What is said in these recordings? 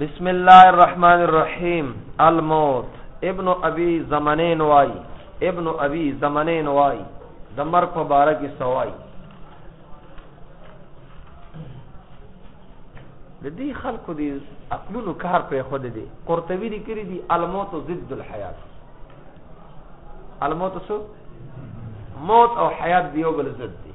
بسم الله الرحمن الرحیم الموت ابن ابي زمنين واي ابن ابي زمنين واي د مر په باره کې سوای د دې خلکو دي عقلونو کار په خود دي قرطبي دي کړی دي الموت ضد الحیات الموت سو موت او حیات دیو بل ضد دي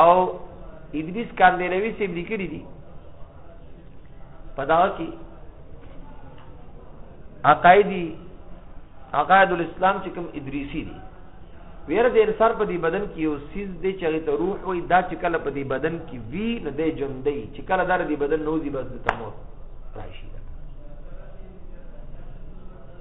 او ادریس کاندلوی سیب لیکلی دی پداو کی عقائدی عقائد الاسلام چې کوم ادریسی دی ویر د انسان په دې بدن کې یو سیز دی چې هغه ته روح وي دا چې کله په دې بدن کې وی نه دی ژوندۍ چې کله دا د بدن نوځي بس د تموت راشي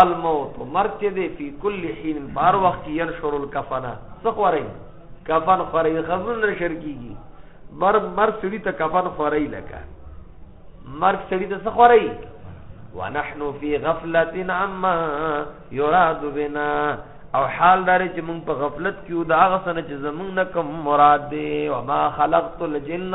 الموت مرچ دې فی کل حین بار وخت کې ينشر الکفنا څه خوري کفن خوري خبرونه نشر کیږي مر مر سړی ته کفن خوري لکه مرګ سړی ته څه خوري ونحن فی غفلت عما یراد بنا او حال دار چې موږ په غفلت کې یو دا غسنه چې زموږ نه کوم مراد دی وما خلقت الجن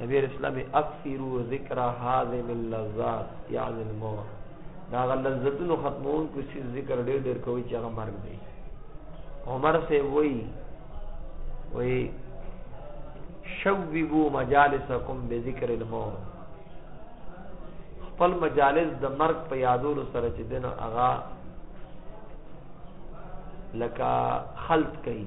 نبی اسلام اکثرو ذکر حازم اللذات یعنی الموت دا غل لذتونو ختمون کو سی ذکر ډیر ډیر کوي چې هغه مرګ دی عمر سے وای وای شوبو مجالسکم بذکر الموت خپل مجالس د مرګ په یادولو سره چې دنه اغا لکه خلط کوي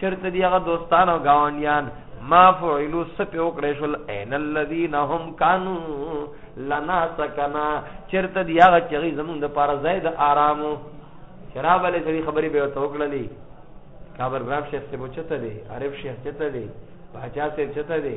چرته دی هغه دوستان او گاونډیان ما فعلو سپه وکړې شول عین الذین هم کانو لنا سکنا چرته دی هغه چې زمونږ د پاره زید آرامو شراب علی سړي خبرې به وته وکړلې کابل ګراف شیخ څه بوچته دی عارف شیخ چته دی باچا څه چته دی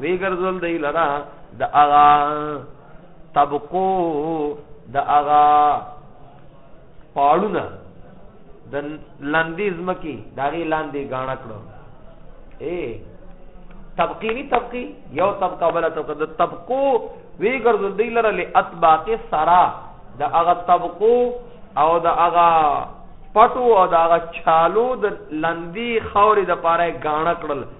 وی ګرځول دی لرا د اغا طبقو د اغا پاړونه د لاندې زمکی داغي لاندې غاڼه کړو اے طبقی نی طبقی یو طبقه بل طبقه د طبقو وی ګرځول دی لره له اطباق سرا د هغه طبقو او د هغه پټو او د هغه چالو د لندی خورې د پاره غاڼه کړل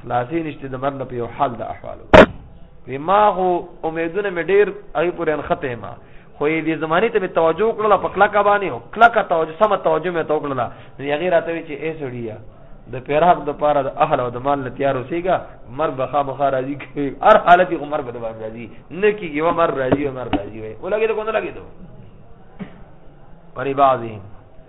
خلاصې نشته د مرنه په یو حال د احوالو وی ما خو امیدونه مې ډیر هغه پورې انخته ما خو دې زمانه ته توجه کړل په کلکه باندې او کلکه توجه سم توجه مې تو کړل نو هغه راته وی چې ایس وړیا د پیراق د پاره د اهل او د مال نه تیار اوسېګا مر بخا مخا راضي کوي هر حالت یې عمر بده باندې راضي نه کیږي و مر راضي و مر راضي وي ولګي ته کو نه لګي ته پری بعضی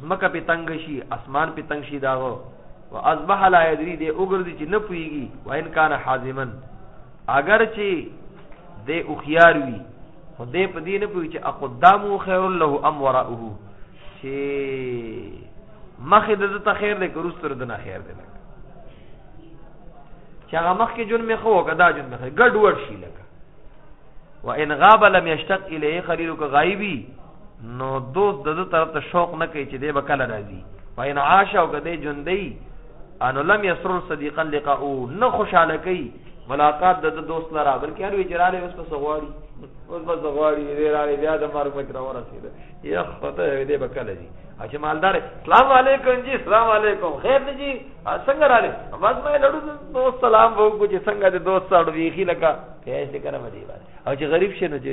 ځمکه پې تنګ شي اسمان پې تنګ شي د هغه واصبح لا يدري دی وګرځي چې نه پوهېږي وان کان حازما اګر چې دی هوښیار وي خو دی په دې نه پوهېږي چې اقدامه خیر له ام وراءه چې مخې د ده ته خیر دی که وروسته د نه خیر دی لکه چې هغه مخکې جون مې ښه و که دا جون مې ښه ګډوډ شي لکه وان غاب لم یشتق الیه خلیلو که غایبي نو دوست د ده طرف ته شوق نه کوي چې دی به کله راځي وان عاش او که دی ژوندی انو لم یسرر صدیقا لقاء نه خوشاله کوي ملاقات د دوست لره بلکې هر وی جراله اوس په سغواړي اوس په سغواړي دې راړي بیا د مرګ مکر ورسېده یا خدای دې بکل دي اچھا مالدار السلام علیکم جی السلام علیکم خیر دی جی څنګه رااله بس مې لړو دوست سلام وو چې څنګه دې دوست سره ویخي لکه پیسې کړم دی او چې غریب شنو چې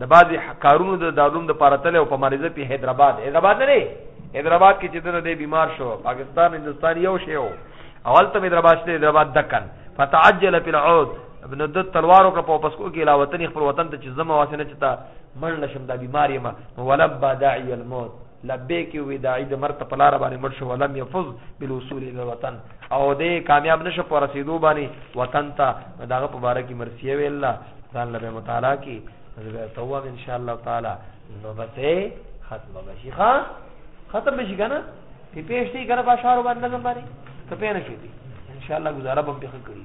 د بعضې کارونو د دعلوم د پاره تلې او په مریضه پی حیدرآباد حیدرآباد نه دی حیدرآباد کې چې دنه دی بیمار شو پاکستان هندوستان یو شی او اول ته حیدرآباد شته حیدرآباد دکن فتعجل فی العود ابن د تلوار او په پسکو کې لا وطن خپل وطن ته چې زمو واسنه چتا من لشم دا بیماری ما ولبا داعی الموت لبیک وی داعی د مرته په لار باندې مړ شو ولم يفز بالوصول الى الوطن او دې کامیاب نشه پر رسیدو باندې وطن ته داغه په باره کې مرسیه وی الله ځان له مطالعه کې زبر توه ان شاء الله تعالی نو بسې ختم بشي ښا ختم بشي کنه په پېښتي کنه په شهر باندې نظم باندې ته پېنه شي ان شاء الله گزاره به په خکړي